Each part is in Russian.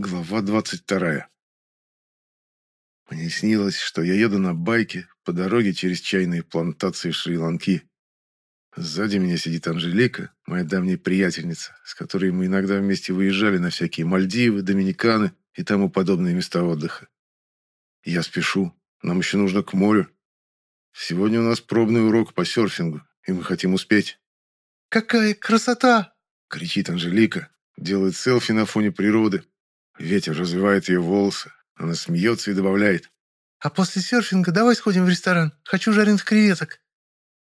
Глава 22. Мне снилось, что я еду на байке по дороге через чайные плантации Шри-Ланки. Сзади меня сидит Анжелика, моя давняя приятельница, с которой мы иногда вместе выезжали на всякие Мальдивы, Доминиканы и тому подобные места отдыха. Я спешу, нам еще нужно к морю. Сегодня у нас пробный урок по серфингу, и мы хотим успеть. «Какая красота!» — кричит Анжелика, делает селфи на фоне природы, Ветер развивает ее волосы. Она смеется и добавляет. «А после серфинга давай сходим в ресторан. Хочу жареных креветок».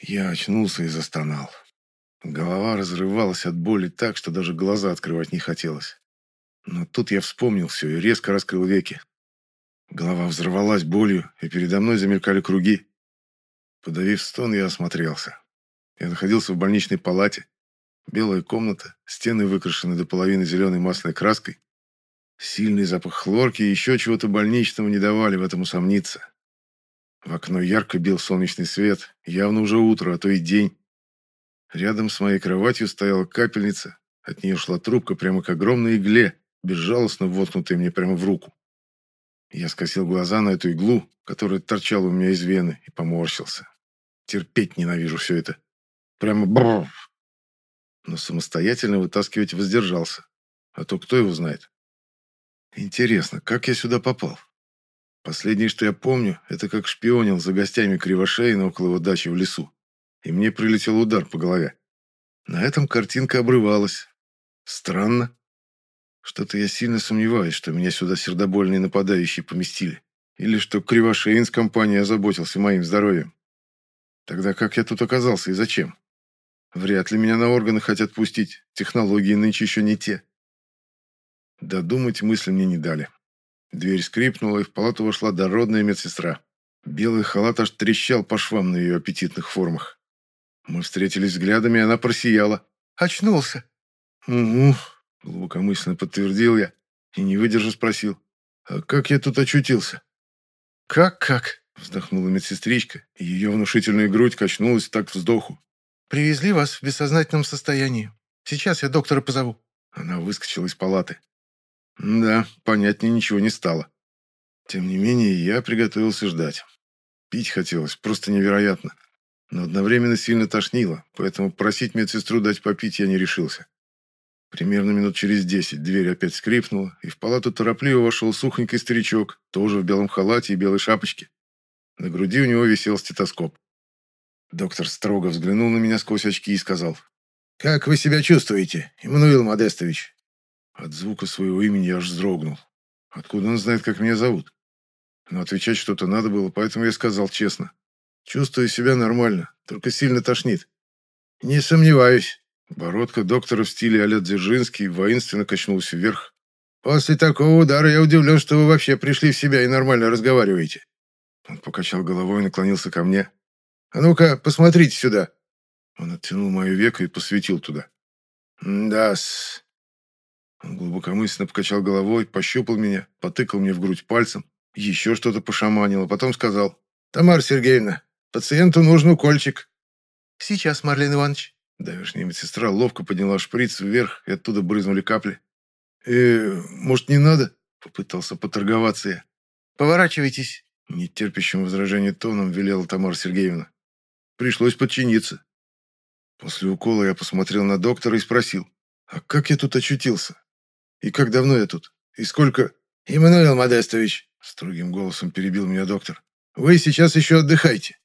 Я очнулся и застонал. Голова разрывалась от боли так, что даже глаза открывать не хотелось. Но тут я вспомнил все и резко раскрыл веки. Голова взорвалась болью, и передо мной замелькали круги. Подавив стон, я осмотрелся. Я находился в больничной палате. Белая комната, стены выкрашены до половины зеленой масляной краской, Сильный запах хлорки и еще чего-то больничного не давали в этом усомниться. В окно ярко бил солнечный свет, явно уже утро, а то и день. Рядом с моей кроватью стояла капельница, от нее шла трубка прямо к огромной игле, безжалостно воткнутой мне прямо в руку. Я скосил глаза на эту иглу, которая торчала у меня из вены, и поморщился. Терпеть ненавижу все это. Прямо бррр. Но самостоятельно вытаскивать воздержался. А то кто его знает. Интересно, как я сюда попал? Последнее, что я помню, это как шпионил за гостями Кривошеина около его дачи в лесу. И мне прилетел удар по голове. На этом картинка обрывалась. Странно. Что-то я сильно сомневаюсь, что меня сюда сердобольные нападающие поместили. Или что Кривошеин с компанией озаботился моим здоровьем. Тогда как я тут оказался и зачем? Вряд ли меня на органы хотят пустить. Технологии нынче еще не те. Додумать мысли мне не дали. Дверь скрипнула, и в палату вошла дородная медсестра. Белый халат аж трещал по швам на ее аппетитных формах. Мы встретились взглядами, и она просияла. «Очнулся!» «Угу», — глубокомысленно подтвердил я и, не выдержав, спросил. «А как я тут очутился?» «Как-как?» — вздохнула медсестричка, и ее внушительная грудь качнулась так вздоху. «Привезли вас в бессознательном состоянии. Сейчас я доктора позову». Она выскочила из палаты. Да, понятнее ничего не стало. Тем не менее, я приготовился ждать. Пить хотелось, просто невероятно. Но одновременно сильно тошнило, поэтому просить медсестру дать попить я не решился. Примерно минут через десять дверь опять скрипнула, и в палату торопливо вошел сухонький старичок, тоже в белом халате и белой шапочке. На груди у него висел стетоскоп. Доктор строго взглянул на меня сквозь очки и сказал. «Как вы себя чувствуете, Иммануил Модестович?» От звука своего имени я аж вздрогнул. Откуда он знает, как меня зовут? Но отвечать что-то надо было, поэтому я сказал честно. Чувствую себя нормально, только сильно тошнит. Не сомневаюсь. Бородка доктора в стиле а-ля Дзержинский воинственно качнулась вверх. После такого удара я удивлен, что вы вообще пришли в себя и нормально разговариваете. Он покачал головой и наклонился ко мне. «А ну-ка, посмотрите сюда!» Он оттянул мое веко и посветил туда. «Да-с, он глубокомысленно покачал головой, пощупал меня, потыкал мне в грудь пальцем, еще что-то пошаманил, а потом сказал. «Тамара Сергеевна, пациенту нужен укольчик». «Сейчас, Марлен Иванович». Давешняя медсестра ловко подняла шприц вверх, и оттуда брызнули капли. «Э, может, не надо?» — попытался поторговаться я. «Поворачивайтесь», — нетерпящим возражения тоном велела Тамара Сергеевна. Пришлось подчиниться. После укола я посмотрел на доктора и спросил, «А как я тут очутился?» И как давно я тут? И сколько...» «Иммануил Модестович», — строгим голосом перебил меня доктор, «вы сейчас еще отдыхайте.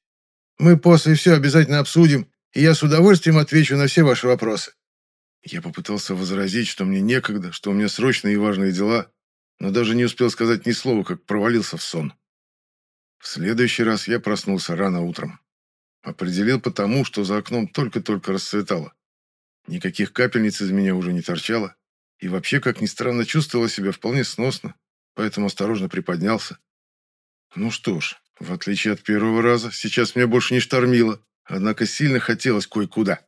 Мы после все обязательно обсудим, и я с удовольствием отвечу на все ваши вопросы». Я попытался возразить, что мне некогда, что у меня срочные и важные дела, но даже не успел сказать ни слова, как провалился в сон. В следующий раз я проснулся рано утром. Определил потому, что за окном только-только расцветало. Никаких капельниц из меня уже не торчало, и вообще, как ни странно, чувствовала себя вполне сносно, поэтому осторожно приподнялся. Ну что ж, в отличие от первого раза, сейчас меня больше не штормило, однако сильно хотелось кое-куда.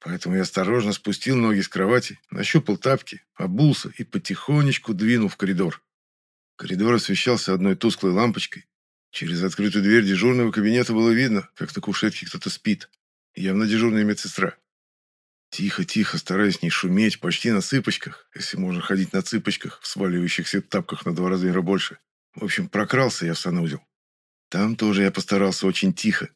Поэтому я осторожно спустил ноги с кровати, нащупал тапки, обулся и потихонечку двинул в коридор. Коридор освещался одной тусклой лампочкой. Через открытую дверь дежурного кабинета было видно, как на кушетке кто-то спит. Явно дежурная медсестра. Тихо-тихо, стараясь не шуметь, почти на цыпочках, если можно ходить на цыпочках, в сваливающихся тапках на два размера больше. В общем, прокрался я в санузел. Там тоже я постарался очень тихо.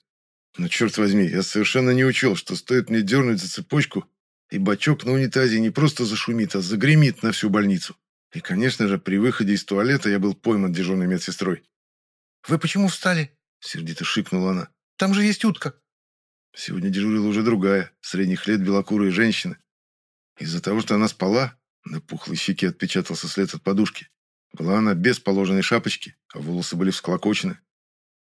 Но, черт возьми, я совершенно не учел, что стоит мне дернуть за цепочку, и бачок на унитазе не просто зашумит, а загремит на всю больницу. И, конечно же, при выходе из туалета я был пойман дежурной медсестрой. «Вы почему встали?» — сердито шикнула она. «Там же есть утка». Сегодня дежурила уже другая, средних лет белокурая женщина. Из-за того, что она спала, на пухлой щеке отпечатался след от подушки. Была она без положенной шапочки, а волосы были всклокочены.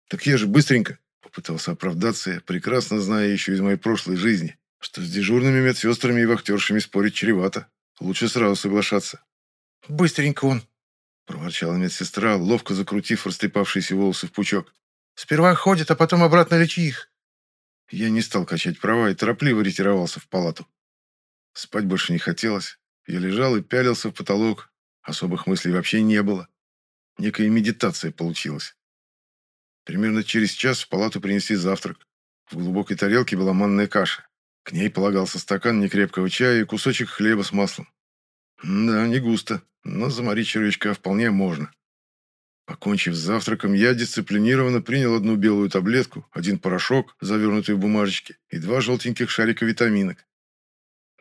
«Так я же быстренько!» — попытался оправдаться я, прекрасно зная еще из моей прошлой жизни, что с дежурными медсестрами и вахтершами спорить чревато. Лучше сразу соглашаться. «Быстренько он!» — проворчала медсестра, ловко закрутив растрепавшиеся волосы в пучок. «Сперва ходят, а потом обратно лечи их. Я не стал качать права и торопливо ретировался в палату. Спать больше не хотелось. Я лежал и пялился в потолок. Особых мыслей вообще не было. Некая медитация получилась. Примерно через час в палату принесли завтрак. В глубокой тарелке была манная каша. К ней полагался стакан некрепкого чая и кусочек хлеба с маслом. Да, не густо, но заморить червячка вполне можно. Покончив с завтраком, я дисциплинированно принял одну белую таблетку, один порошок, завернутый в бумажечки, и два желтеньких шарика витаминок.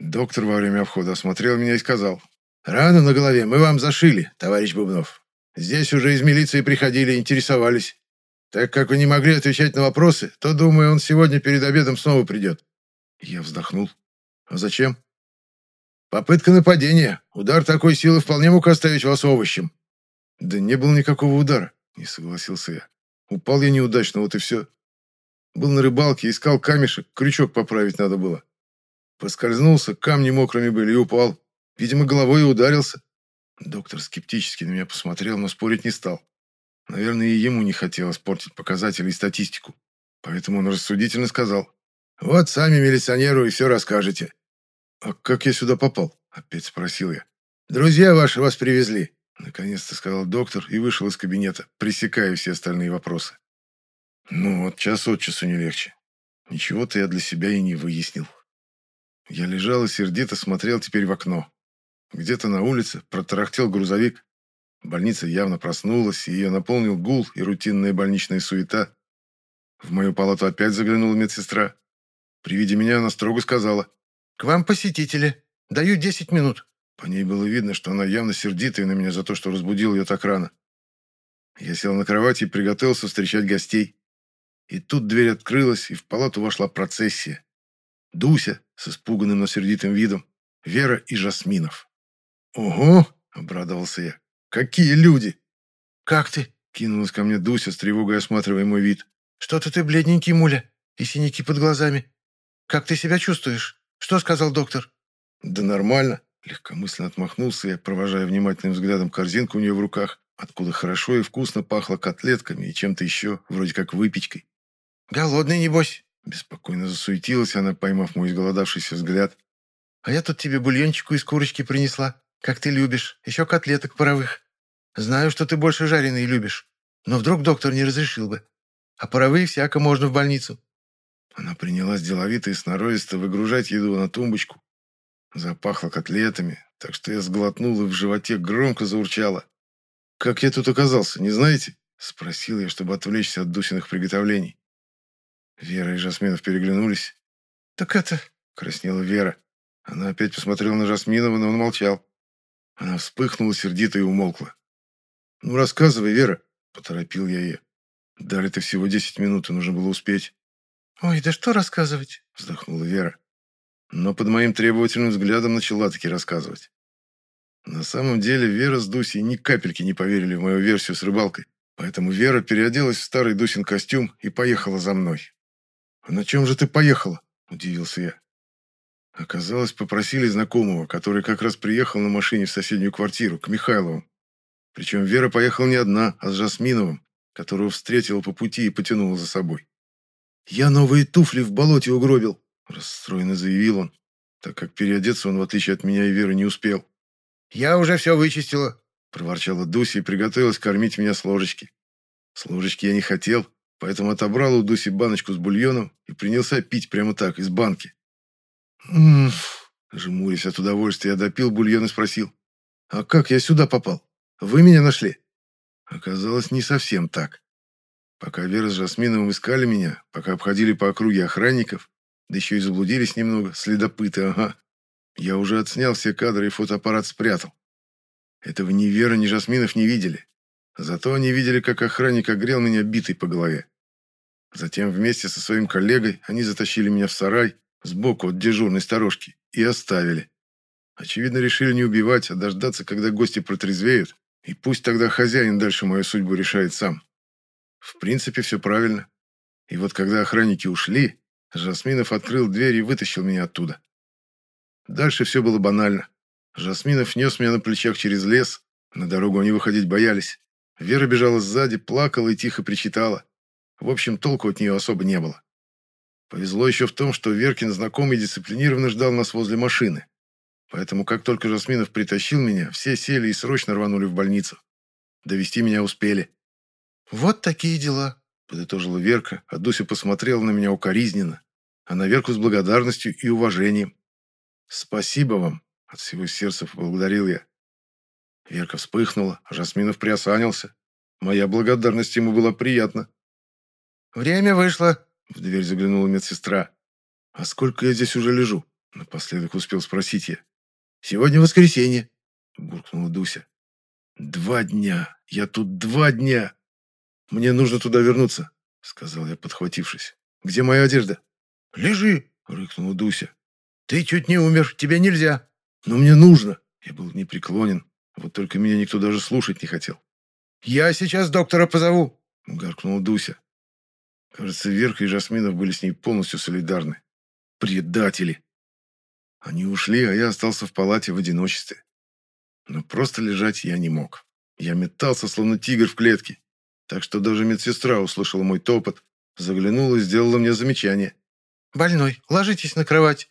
Доктор во время обхода осмотрел меня и сказал, «Рану на голове мы вам зашили, товарищ Бубнов. Здесь уже из милиции приходили, интересовались. Так как вы не могли отвечать на вопросы, то, думаю, он сегодня перед обедом снова придет». Я вздохнул. «А зачем?» «Попытка нападения. Удар такой силы вполне мог оставить вас овощем. «Да не было никакого удара», — не согласился я. «Упал я неудачно, вот и все. Был на рыбалке, искал камешек, крючок поправить надо было. Поскользнулся, камни мокрыми были и упал. Видимо, головой и ударился». Доктор скептически на меня посмотрел, но спорить не стал. Наверное, и ему не хотелось портить показатели и статистику. Поэтому он рассудительно сказал. «Вот сами милиционеру и все расскажете». «А как я сюда попал?» — опять спросил я. «Друзья ваши вас привезли. Наконец-то сказал доктор и вышел из кабинета, пресекая все остальные вопросы. Ну вот, час от часу не легче. Ничего-то я для себя и не выяснил. Я лежал и сердито смотрел теперь в окно. Где-то на улице протарахтел грузовик. Больница явно проснулась, и ее наполнил гул и рутинная больничная суета. В мою палату опять заглянула медсестра. При виде меня она строго сказала. «К вам посетители. Даю десять минут». По ней было видно, что она явно сердитая на меня за то, что разбудил ее так рано. Я сел на кровати и приготовился встречать гостей. И тут дверь открылась, и в палату вошла процессия. Дуся с испуганным, но сердитым видом, Вера и Жасминов. «Ого!» — обрадовался я. «Какие люди!» «Как ты?» — кинулась ко мне Дуся с тревогой, осматривая мой вид. «Что-то ты бледненький, Муля, и синяки под глазами. Как ты себя чувствуешь? Что сказал доктор?» «Да нормально. Легкомысленно отмахнулся я, провожая внимательным взглядом корзинку у нее в руках, откуда хорошо и вкусно пахло котлетками и чем-то еще, вроде как выпечкой. «Голодный, небось?» Беспокойно засуетилась она, поймав мой изголодавшийся взгляд. «А я тут тебе бульончику из курочки принесла, как ты любишь, еще котлеток паровых. Знаю, что ты больше жареные любишь, но вдруг доктор не разрешил бы. А паровые всяко можно в больницу». Она принялась деловито и сноровисто выгружать еду на тумбочку, Запахло котлетами, так что я сглотнул и в животе громко заурчало. «Как я тут оказался, не знаете?» — спросил я, чтобы отвлечься от Дусиных приготовлений. Вера и Жасминов переглянулись. «Так это...» — краснела Вера. Она опять посмотрела на Жасминова, но он молчал. Она вспыхнула сердито и умолкла. «Ну, рассказывай, Вера», — поторопил я ее. «Дали-то всего десять минут, и нужно было успеть». «Ой, да что рассказывать?» — вздохнула Вера но под моим требовательным взглядом начала таки рассказывать. На самом деле Вера с Дусей ни капельки не поверили в мою версию с рыбалкой, поэтому Вера переоделась в старый Дусин костюм и поехала за мной. «А на чем же ты поехала?» – удивился я. Оказалось, попросили знакомого, который как раз приехал на машине в соседнюю квартиру, к Михайловым. Причем Вера поехала не одна, а с Жасминовым, которого встретила по пути и потянула за собой. «Я новые туфли в болоте угробил», Расстроенно заявил он, так как переодеться он, в отличие от меня и Веры, не успел. «Я уже все вычистила», – проворчала Дуся и приготовилась кормить меня с ложечки. С ложечки я не хотел, поэтому отобрал у Дуси баночку с бульоном и принялся пить прямо так, из банки. М -м Жмурясь от удовольствия, я допил бульон и спросил. «А как я сюда попал? Вы меня нашли?» Оказалось, не совсем так. Пока Вера с Жасминовым искали меня, пока обходили по округе охранников, да еще и заблудились немного, следопыты, ага, я уже отснял все кадры и фотоаппарат спрятал. Этого ни Вера, ни Жасминов не видели. Зато они видели, как охранник огрел меня битой по голове. Затем вместе со своим коллегой они затащили меня в сарай сбоку от дежурной сторожки и оставили. Очевидно, решили не убивать, а дождаться, когда гости протрезвеют, и пусть тогда хозяин дальше мою судьбу решает сам. В принципе, все правильно. И вот когда охранники ушли, Жасминов открыл дверь и вытащил меня оттуда. Дальше все было банально. Жасминов нес меня на плечах через лес, на дорогу они выходить боялись. Вера бежала сзади, плакала и тихо причитала. В общем, толку от нее особо не было. Повезло еще в том, что Веркин знакомый дисциплинированно ждал нас возле машины. Поэтому, как только Жасминов притащил меня, все сели и срочно рванули в больницу. Довести меня успели. «Вот такие дела», — подытожила Верка, а Дуся посмотрела на меня укоризненно, а на Верку с благодарностью и уважением. «Спасибо вам», — от всего сердца поблагодарил я. Верка вспыхнула, а Жасминов приосанился. Моя благодарность ему была приятна. «Время вышло», — в дверь заглянула медсестра. «А сколько я здесь уже лежу?» — напоследок успел спросить я. «Сегодня воскресенье», — буркнула Дуся. «Два дня! Я тут два дня! Мне нужно туда вернуться», — сказал я, подхватившись. «Где моя одежда?» «Лежи», — рыкнула Дуся. «Ты чуть не умер, тебе нельзя». «Но мне нужно». Я был непреклонен, вот только меня никто даже слушать не хотел. «Я сейчас доктора позову», — гаркнула Дуся. Кажется, Верка и Жасминов были с ней полностью солидарны. Предатели! Они ушли, а я остался в палате в одиночестве. Но просто лежать я не мог. Я метался, словно тигр в клетке. Так что даже медсестра услышала мой топот, заглянула и сделала мне замечание. «Больной, ложитесь на кровать.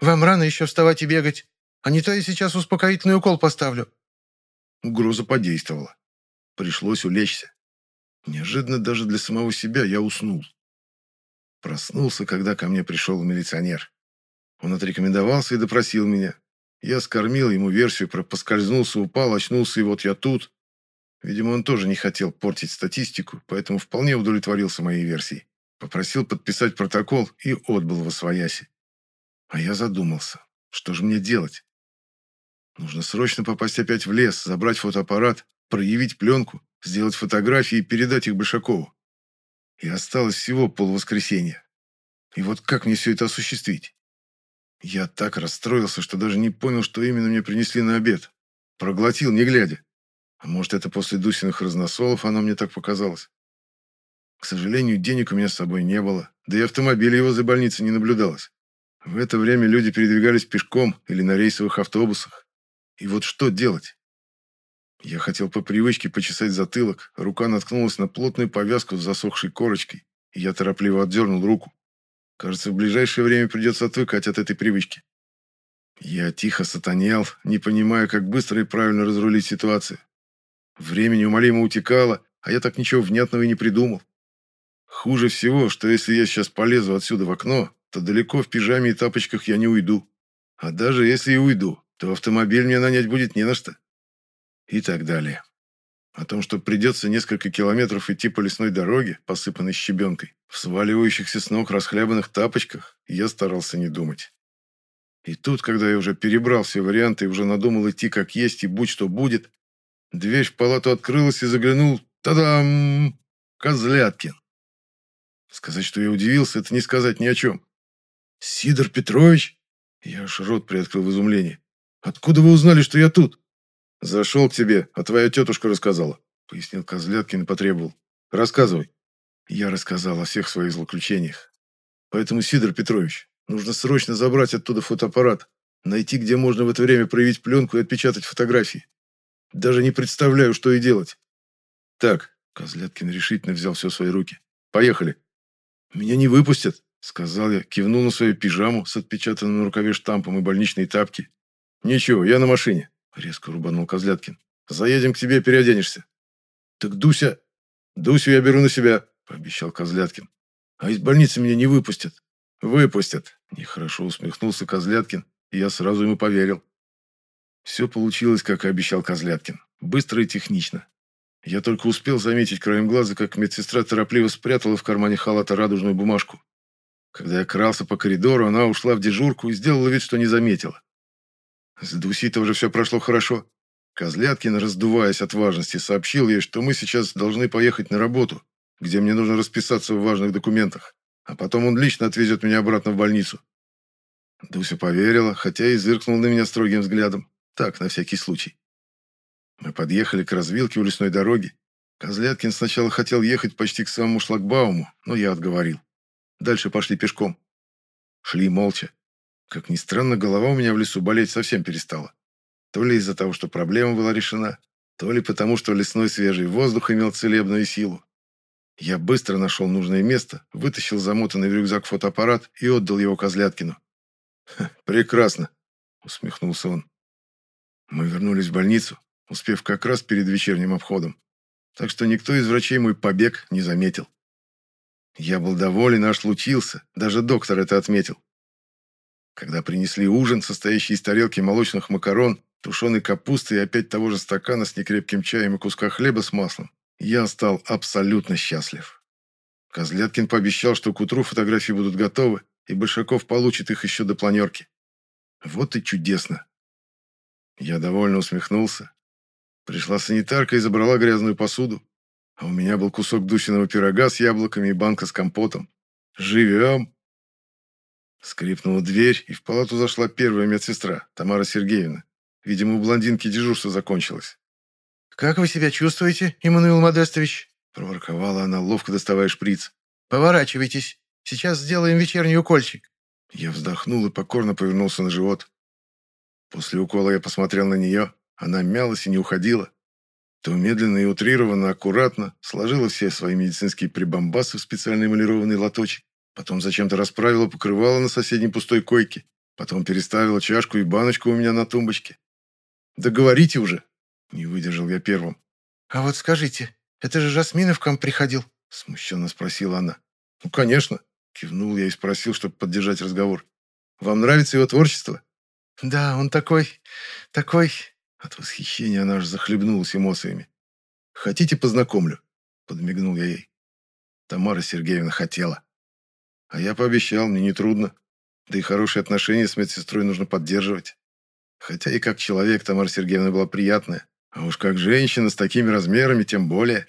Вам рано еще вставать и бегать. А не то я сейчас успокоительный укол поставлю». Угроза подействовала. Пришлось улечься. Неожиданно даже для самого себя я уснул. Проснулся, когда ко мне пришел милиционер. Он отрекомендовался и допросил меня. Я скормил ему версию про поскользнулся, упал, очнулся, и вот я тут. Видимо, он тоже не хотел портить статистику, поэтому вполне удовлетворился моей версией. Попросил подписать протокол и отбыл во свояси. А я задумался, что же мне делать? Нужно срочно попасть опять в лес, забрать фотоаппарат, проявить пленку, сделать фотографии и передать их Большакову. И осталось всего полвоскресенья. И вот как мне все это осуществить? Я так расстроился, что даже не понял, что именно мне принесли на обед. Проглотил, не глядя. А может, это после Дусиных разносолов оно мне так показалось. К сожалению, денег у меня с собой не было, да и автомобиля возле больницы не наблюдалось. В это время люди передвигались пешком или на рейсовых автобусах. И вот что делать? Я хотел по привычке почесать затылок, рука наткнулась на плотную повязку с засохшей корочкой, и я торопливо отдернул руку. Кажется, в ближайшее время придется отвыкать от этой привычки. Я тихо сатанел, не понимая, как быстро и правильно разрулить ситуацию. Время неумолимо утекало, а я так ничего внятного и не придумал. Хуже всего, что если я сейчас полезу отсюда в окно, то далеко в пижаме и тапочках я не уйду. А даже если и уйду, то автомобиль мне нанять будет не на что. И так далее. О том, что придется несколько километров идти по лесной дороге, посыпанной щебенкой, в сваливающихся с ног расхлябанных тапочках, я старался не думать. И тут, когда я уже перебрал все варианты и уже надумал идти как есть и будь что будет, дверь в палату открылась и заглянул, та-дам, Козляткин. Сказать, что я удивился, это не сказать ни о чем. «Сидор Петрович?» Я аж рот приоткрыл в изумлении. «Откуда вы узнали, что я тут?» «Зашел к тебе, а твоя тетушка рассказала», — пояснил Козляткин и потребовал. «Рассказывай». Я рассказал о всех своих злоключениях. «Поэтому, Сидор Петрович, нужно срочно забрать оттуда фотоаппарат, найти, где можно в это время проявить пленку и отпечатать фотографии. Даже не представляю, что и делать». «Так», — Козляткин решительно взял все в свои руки. «Поехали». «Меня не выпустят», — сказал я, кивнул на свою пижаму с отпечатанным на рукаве штампом и больничные тапки. «Ничего, я на машине. Резко рубанул Козляткин. «Заедем к тебе, переоденешься». «Так Дуся...» «Дусю я беру на себя», — пообещал Козляткин. «А из больницы меня не выпустят». «Выпустят. Нехорошо усмехнулся Козляткин, и я сразу ему поверил. Все получилось, как и обещал Козляткин. Быстро и технично. Я только успел заметить краем глаза, как медсестра торопливо спрятала в кармане халата радужную бумажку. Когда я крался по коридору, она ушла в дежурку и сделала вид, что не заметила. С Дуситой уже все прошло хорошо. Козляткин, раздуваясь от важности, сообщил ей, что мы сейчас должны поехать на работу, где мне нужно расписаться в важных документах, а потом он лично отвезет меня обратно в больницу. Дуся поверила, хотя и зыркнула на меня строгим взглядом. Так, на всякий случай. Мы подъехали к развилке у лесной дороги. Козляткин сначала хотел ехать почти к самому шлагбауму, но я отговорил. Дальше пошли пешком. Шли молча. Как ни странно, голова у меня в лесу болеть совсем перестала. То ли из-за того, что проблема была решена, то ли потому, что лесной свежий воздух имел целебную силу. Я быстро нашел нужное место, вытащил замотанный в рюкзак фотоаппарат и отдал его Козляткину. «Прекрасно», — усмехнулся он. Мы вернулись в больницу, успев как раз перед вечерним обходом. Так что никто из врачей мой побег не заметил. Я был доволен, аж лучился. Даже доктор это отметил. Когда принесли ужин, состоящий из тарелки молочных макарон, тушеной капусты и опять того же стакана с некрепким чаем и куска хлеба с маслом, я стал абсолютно счастлив. Козляткин пообещал, что к утру фотографии будут готовы, и Большаков получит их еще до планерки. Вот и чудесно. Я довольно усмехнулся. Пришла санитарка и забрала грязную посуду. А у меня был кусок дусиного пирога с яблоками и банка с компотом. Живем! Скрипнула дверь, и в палату зашла первая медсестра, Тамара Сергеевна. Видимо, у блондинки дежурство закончилось. «Как вы себя чувствуете, Иммануил Модестович?» Проворковала она, ловко доставая шприц. «Поворачивайтесь. Сейчас сделаем вечерний укольчик». Я вздохнул и покорно повернулся на живот. После укола я посмотрел на нее. Она мялась и не уходила. То медленно и утрированно, аккуратно сложила все свои медицинские прибамбасы в специальный эмалированный лоточек. Потом зачем-то расправила покрывало на соседней пустой койке. Потом переставила чашку и баночку у меня на тумбочке. «Да говорите уже!» Не выдержал я первым. «А вот скажите, это же Жасминов к вам приходил?» Смущенно спросила она. «Ну, конечно!» Кивнул я и спросил, чтобы поддержать разговор. «Вам нравится его творчество?» «Да, он такой... такой...» От восхищения она аж захлебнулась эмоциями. «Хотите, познакомлю?» Подмигнул я ей. Тамара Сергеевна хотела. А я пообещал, мне нетрудно. Да и хорошие отношения с медсестрой нужно поддерживать. Хотя и как человек Тамара Сергеевна была приятная. А уж как женщина с такими размерами, тем более.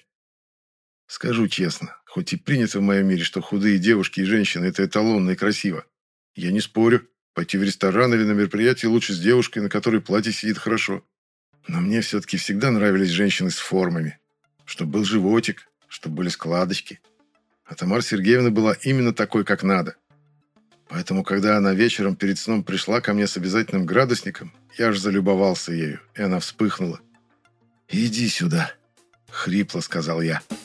Скажу честно, хоть и принято в моем мире, что худые девушки и женщины – это эталонно и красиво. Я не спорю. Пойти в ресторан или на мероприятие лучше с девушкой, на которой платье сидит хорошо. Но мне все-таки всегда нравились женщины с формами. Чтобы был животик, чтобы были складочки. А Тамара Сергеевна была именно такой, как надо. Поэтому, когда она вечером перед сном пришла ко мне с обязательным градусником, я аж залюбовался ею, и она вспыхнула. «Иди сюда», — хрипло сказал я. «Я».